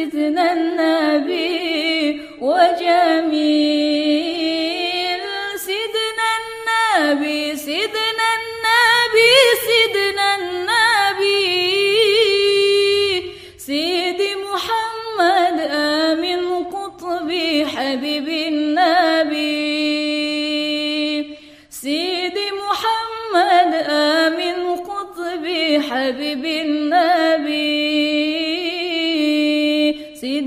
سيدنا النبي وجميل. سيدنا النبي سيدنا النبي سيدنا النبي. سيدي محمد آمن قطبي حبيب النبي. سيدي محمد آمن قطبي حبيب النبي.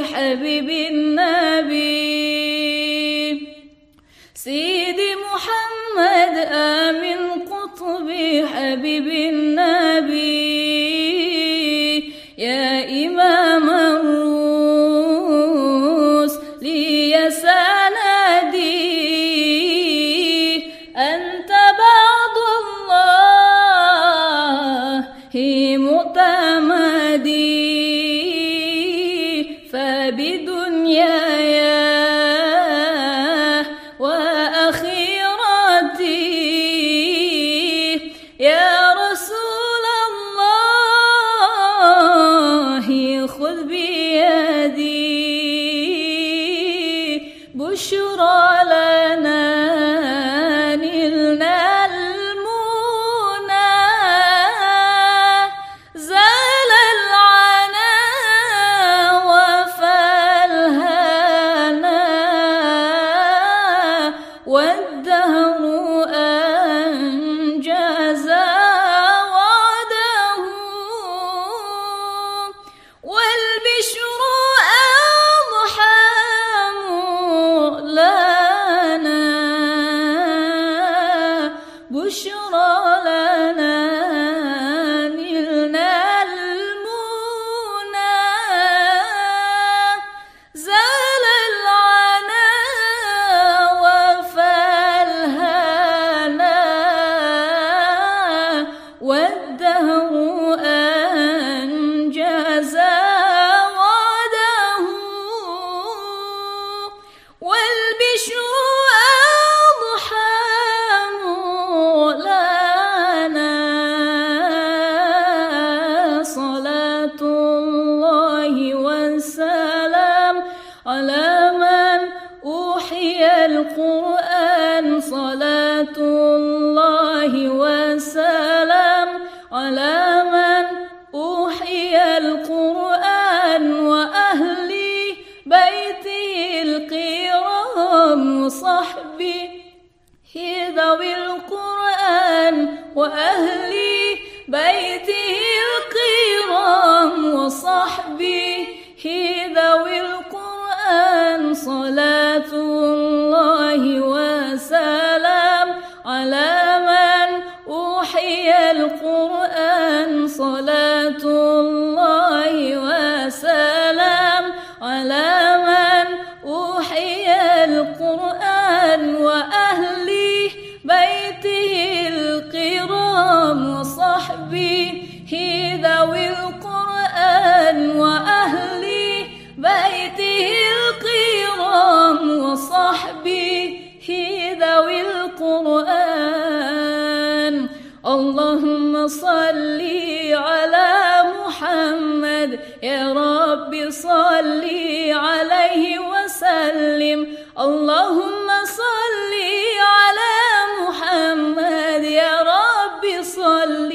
حبيب النبي. سيدي محمد آمن قطبي حبيب النبي. بشرى بشرى لنا. بالقرآن وأهلي بيتي اللهم صل على محمد. يا رب صل عليه وسلم. اللهم صل على محمد. يا رب صل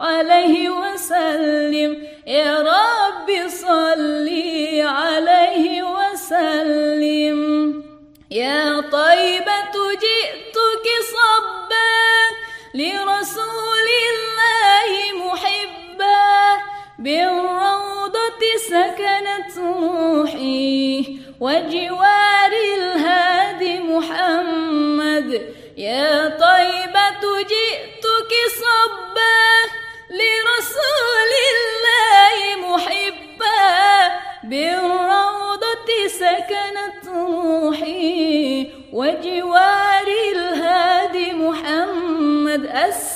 عليه وسلم. يا رب صل عليه وسلم. يا سكنت روحي وجوار الهادي محمد. يا طيبة جئتك صبا لرسول الله محبا. بالروضة سكنت روحي وجوار الهادي محمد. أسلم